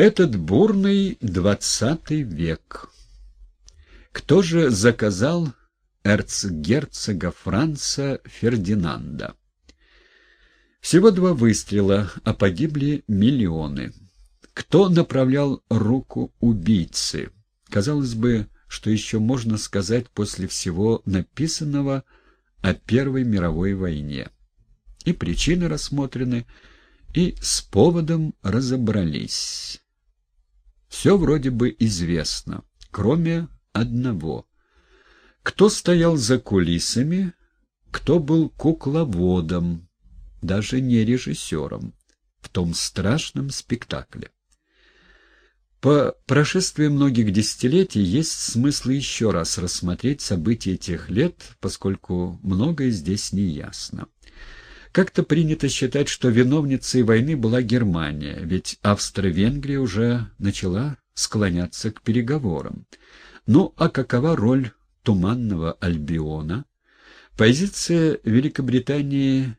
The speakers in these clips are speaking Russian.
Этот бурный двадцатый век. Кто же заказал эрцгерцога Франца Фердинанда? Всего два выстрела, а погибли миллионы. Кто направлял руку убийцы? Казалось бы, что еще можно сказать после всего написанного о Первой мировой войне. И причины рассмотрены, и с поводом разобрались. Все вроде бы известно, кроме одного. Кто стоял за кулисами, кто был кукловодом, даже не режиссером, в том страшном спектакле. По прошествии многих десятилетий есть смысл еще раз рассмотреть события тех лет, поскольку многое здесь не ясно. Как-то принято считать, что виновницей войны была Германия, ведь Австро-Венгрия уже начала склоняться к переговорам. Ну а какова роль Туманного Альбиона? Позиция Великобритании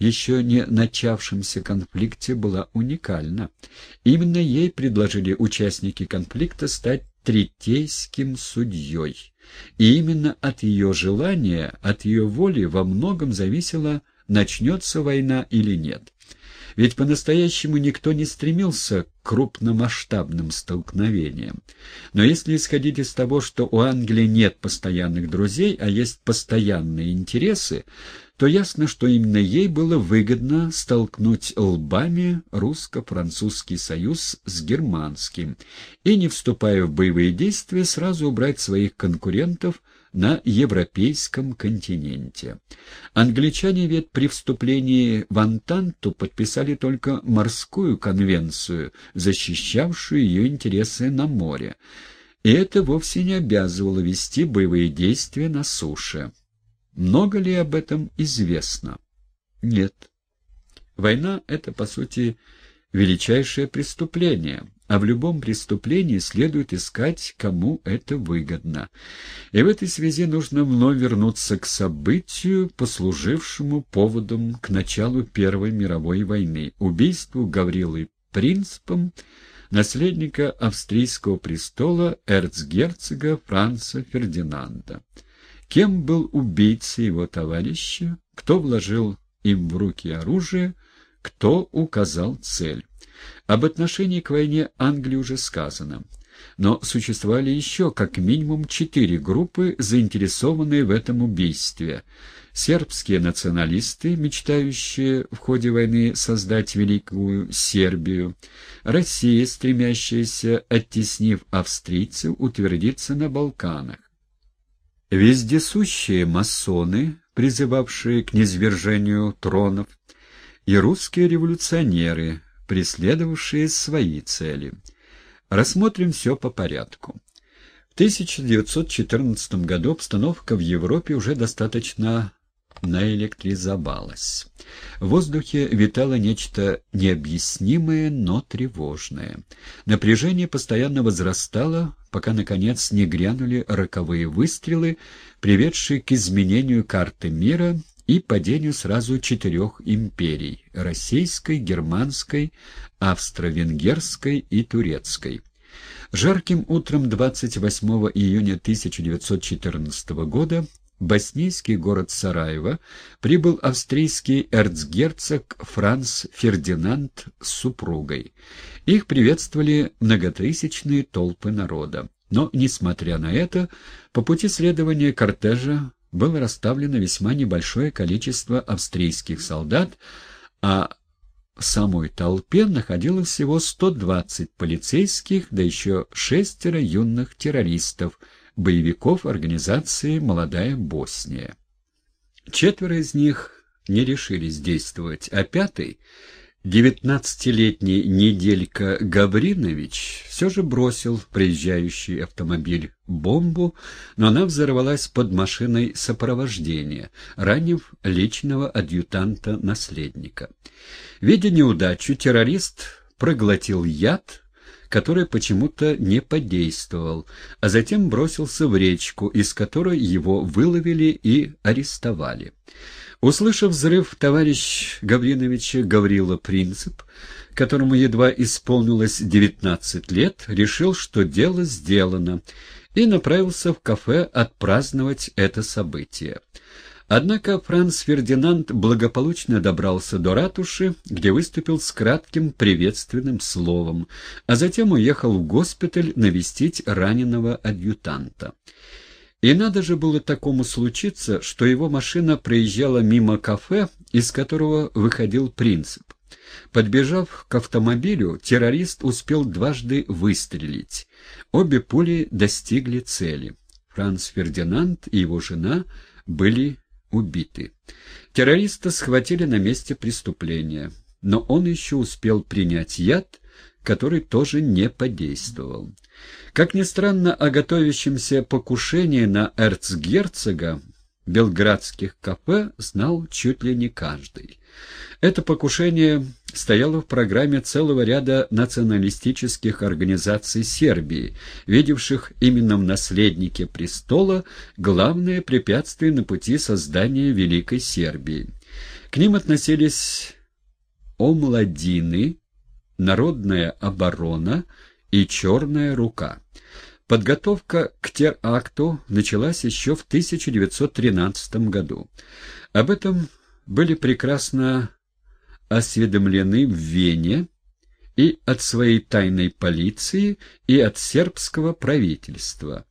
еще не начавшемся конфликте была уникальна. Именно ей предложили участники конфликта стать третейским судьей. И именно от ее желания, от ее воли во многом зависело начнется война или нет. Ведь по-настоящему никто не стремился крупномасштабным столкновениям. Но если исходить из того, что у Англии нет постоянных друзей, а есть постоянные интересы, то ясно, что именно ей было выгодно столкнуть лбами русско-французский союз с германским и, не вступая в боевые действия, сразу убрать своих конкурентов на европейском континенте. Англичане ведь при вступлении в Антанту подписали только морскую конвенцию, защищавшую ее интересы на море, и это вовсе не обязывало вести боевые действия на суше. Много ли об этом известно? Нет. Война — это, по сути, величайшее преступление, а в любом преступлении следует искать, кому это выгодно. И в этой связи нужно вновь вернуться к событию, послужившему поводом к началу Первой мировой войны, убийству Гаврилы Принципом, наследника австрийского престола эрцгерцога Франца Фердинанда. Кем был убийца его товарища, кто вложил им в руки оружие, кто указал цель. Об отношении к войне Англии уже сказано. Но существовали еще как минимум четыре группы, заинтересованные в этом убийстве. Сербские националисты, мечтающие в ходе войны создать Великую Сербию, Россия, стремящаяся, оттеснив австрийцев, утвердиться на Балканах, вездесущие масоны, призывавшие к низвержению тронов, и русские революционеры, преследовавшие свои цели. Рассмотрим все по порядку. В 1914 году обстановка в Европе уже достаточно наэлектризовалась. В воздухе витало нечто необъяснимое, но тревожное. Напряжение постоянно возрастало, пока, наконец, не грянули роковые выстрелы, приведшие к изменению карты мира и падению сразу четырех империй – российской, германской, австро-венгерской и турецкой. Жарким утром 28 июня 1914 года боснийский город Сараево прибыл австрийский эрцгерцог Франц Фердинанд с супругой. Их приветствовали многотысячные толпы народа. Но, несмотря на это, по пути следования кортежа было расставлено весьма небольшое количество австрийских солдат, а в самой толпе находилось всего 120 полицейских, да еще шестеро юных террористов – боевиков организации «Молодая Босния». Четверо из них не решились действовать, а пятый, девятнадцатилетний Неделька Гавринович, все же бросил в приезжающий автомобиль бомбу, но она взорвалась под машиной сопровождения, ранив личного адъютанта-наследника. Видя неудачу, террорист проглотил яд, который почему-то не подействовал, а затем бросился в речку, из которой его выловили и арестовали. Услышав взрыв, товарищ Гавриновича Гаврила Принцип, которому едва исполнилось девятнадцать лет, решил, что дело сделано, и направился в кафе отпраздновать это событие. Однако Франц Фердинанд благополучно добрался до ратуши, где выступил с кратким приветственным словом, а затем уехал в госпиталь навестить раненого адъютанта. И надо же было такому случиться, что его машина проезжала мимо кафе, из которого выходил принцип. Подбежав к автомобилю, террорист успел дважды выстрелить. Обе пули достигли цели. Франц Фердинанд и его жена были убиты. Террориста схватили на месте преступления, но он еще успел принять яд, который тоже не подействовал. Как ни странно, о готовящемся покушении на эрцгерцога белградских кафе знал чуть ли не каждый. Это покушение стояло в программе целого ряда националистических организаций Сербии, видевших именно в наследнике престола главное препятствие на пути создания Великой Сербии. К ним относились омладины, народная оборона и черная рука. Подготовка к теракту началась еще в 1913 году. Об этом были прекрасно осведомлены в Вене и от своей тайной полиции, и от сербского правительства.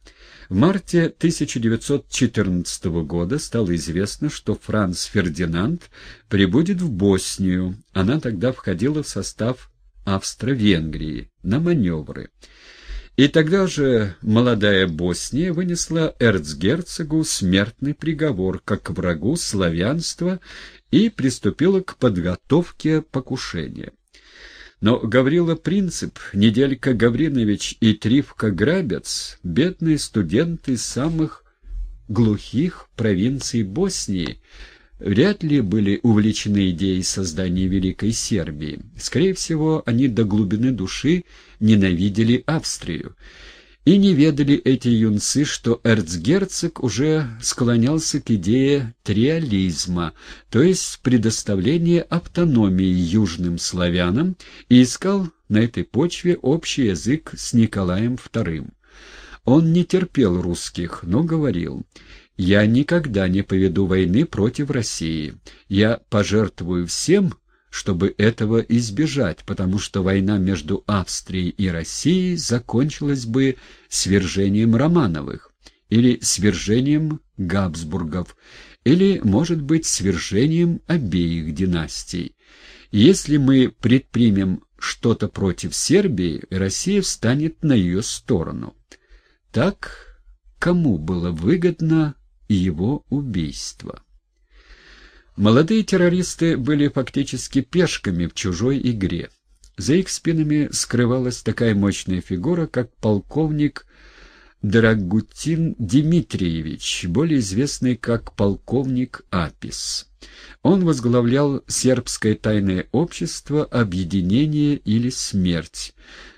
В марте 1914 года стало известно, что Франц Фердинанд прибудет в Боснию. Она тогда входила в состав Австро-Венгрии на маневры. И тогда же молодая Босния вынесла эрцгерцогу смертный приговор как врагу славянства и приступила к подготовке покушения. Но Гаврила Принцип, Неделька Гавринович и Тривка Грабец — бедные студенты самых глухих провинций Боснии — вряд ли были увлечены идеей создания Великой Сербии. Скорее всего, они до глубины души ненавидели Австрию. И не ведали эти юнцы, что эрцгерцог уже склонялся к идее триализма, то есть предоставления автономии южным славянам, и искал на этой почве общий язык с Николаем II. Он не терпел русских, но говорил я никогда не поведу войны против России. Я пожертвую всем, чтобы этого избежать, потому что война между Австрией и Россией закончилась бы свержением Романовых или свержением Габсбургов, или, может быть, свержением обеих династий. Если мы предпримем что-то против Сербии, Россия встанет на ее сторону. Так кому было выгодно и его убийства. Молодые террористы были фактически пешками в чужой игре. За их спинами скрывалась такая мощная фигура, как полковник Драгутин Дмитриевич, более известный как полковник Апис. Он возглавлял сербское тайное общество «Объединение или смерть»,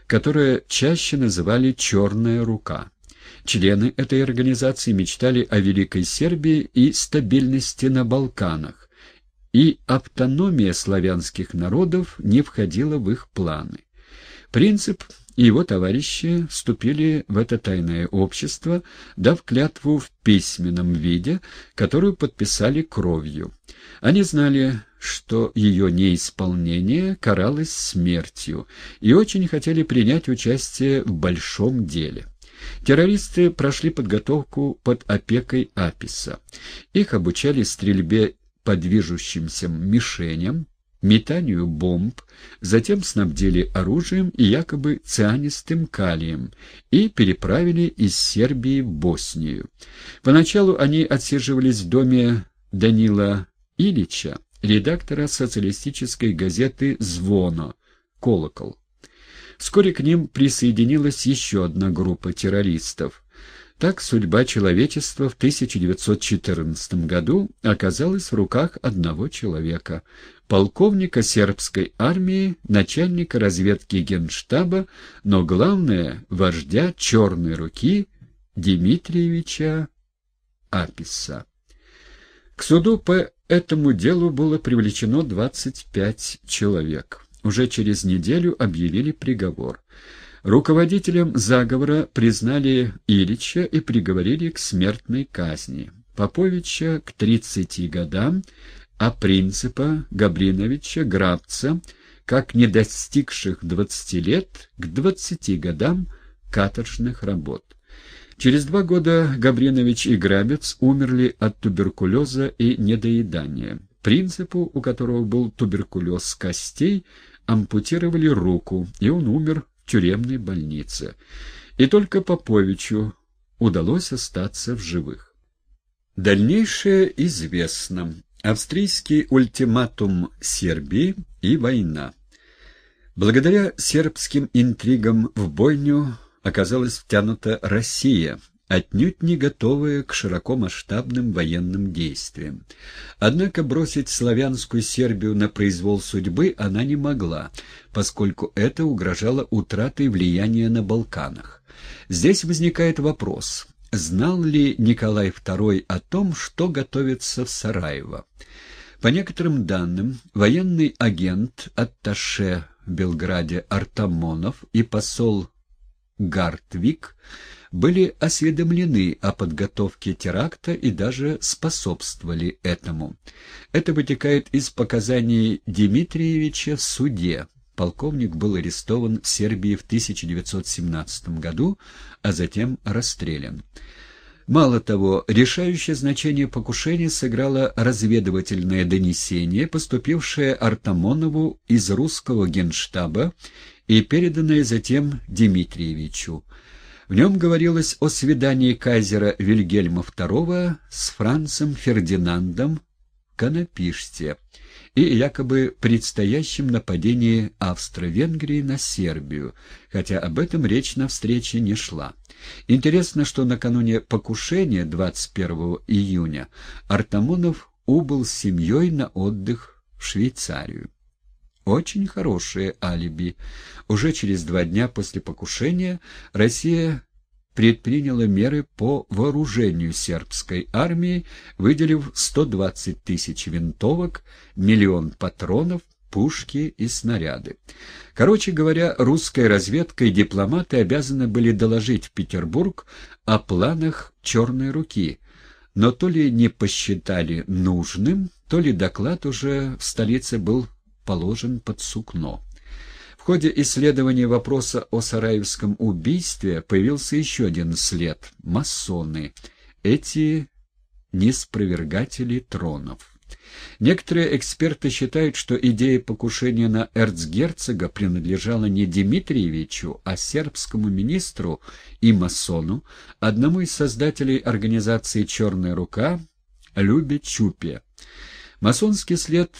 которое чаще называли «Черная рука». Члены этой организации мечтали о Великой Сербии и стабильности на Балканах, и автономия славянских народов не входила в их планы. Принцип и его товарищи вступили в это тайное общество, дав клятву в письменном виде, которую подписали кровью. Они знали, что ее неисполнение каралось смертью, и очень хотели принять участие в большом деле. Террористы прошли подготовку под опекой Аписа. Их обучали стрельбе по движущимся мишеням, метанию бомб, затем снабдили оружием и якобы цианистым калием и переправили из Сербии в Боснию. Поначалу они отсиживались в доме Данила Ильича, редактора социалистической газеты «Звоно» «Колокол». Вскоре к ним присоединилась еще одна группа террористов. Так судьба человечества в 1914 году оказалась в руках одного человека — полковника сербской армии, начальника разведки генштаба, но главное — вождя «Черной руки» Дмитриевича Аписа. К суду по этому делу было привлечено 25 человек. Уже через неделю объявили приговор. Руководителем заговора признали Ильича и приговорили к смертной казни. Поповича к 30 годам, а принципа Габриновича Грабца, как не достигших 20 лет, к 20 годам каторжных работ. Через два года Габринович и Грабец умерли от туберкулеза и недоедания. Принципу, у которого был туберкулез костей, ампутировали руку, и он умер в тюремной больнице. И только Поповичу удалось остаться в живых. Дальнейшее известно. Австрийский ультиматум Сербии и война. Благодаря сербским интригам в бойню оказалась втянута Россия, отнюдь не готовая к широкомасштабным военным действиям. Однако бросить славянскую Сербию на произвол судьбы она не могла, поскольку это угрожало утратой влияния на Балканах. Здесь возникает вопрос, знал ли Николай II о том, что готовится в Сараево? По некоторым данным, военный агент, атташе в Белграде Артамонов и посол Гартвик были осведомлены о подготовке теракта и даже способствовали этому. Это вытекает из показаний Дмитриевича в суде. Полковник был арестован в Сербии в 1917 году, а затем расстрелян. Мало того, решающее значение покушения сыграло разведывательное донесение, поступившее Артамонову из русского генштаба и переданное затем Дмитриевичу. В нем говорилось о свидании кайзера Вильгельма II с Францем Фердинандом в Конопиште и якобы предстоящем нападении Австро-Венгрии на Сербию, хотя об этом речь на встрече не шла. Интересно, что накануне покушения 21 июня Артамонов убыл с семьей на отдых в Швейцарию. Очень хорошее алиби. Уже через два дня после покушения Россия предприняла меры по вооружению сербской армии, выделив 120 тысяч винтовок, миллион патронов, пушки и снаряды. Короче говоря, русская разведка и дипломаты обязаны были доложить в Петербург о планах «Черной руки», но то ли не посчитали нужным, то ли доклад уже в столице был положен под сукно. В ходе исследования вопроса о сараевском убийстве появился еще один след — масоны. Эти неспровергатели тронов. Некоторые эксперты считают, что идея покушения на эрцгерцога принадлежала не Дмитриевичу, а сербскому министру и масону, одному из создателей организации «Черная рука» Любе Чупе. Масонский след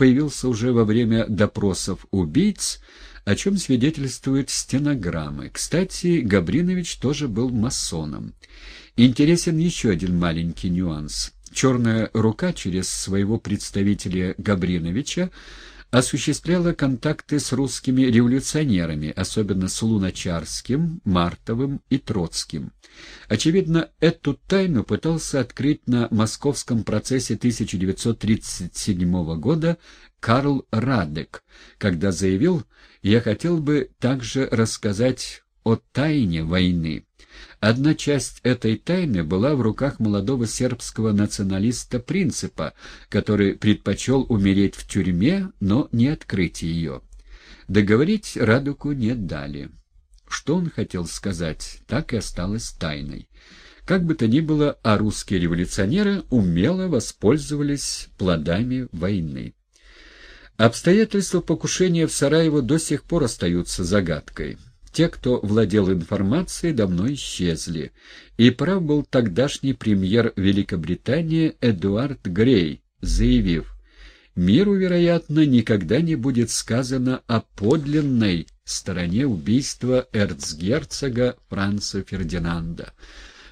появился уже во время допросов убийц, о чем свидетельствуют стенограммы. Кстати, Габринович тоже был масоном. Интересен еще один маленький нюанс. «Черная рука» через своего представителя Габриновича осуществляла контакты с русскими революционерами, особенно с Луначарским, Мартовым и Троцким. Очевидно, эту тайну пытался открыть на московском процессе 1937 года Карл Радек, когда заявил «Я хотел бы также рассказать о тайне войны». Одна часть этой тайны была в руках молодого сербского националиста Принципа, который предпочел умереть в тюрьме, но не открыть ее. Договорить Радуку не дали. Что он хотел сказать, так и осталось тайной. Как бы то ни было, а русские революционеры умело воспользовались плодами войны. Обстоятельства покушения в Сараево до сих пор остаются загадкой. Те, кто владел информацией, давно исчезли. И прав был тогдашний премьер Великобритании Эдуард Грей, заявив, «Миру, вероятно, никогда не будет сказано о подлинной стороне убийства эрцгерцога Франца Фердинанда.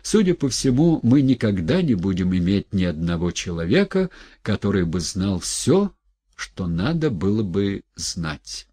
Судя по всему, мы никогда не будем иметь ни одного человека, который бы знал все, что надо было бы знать».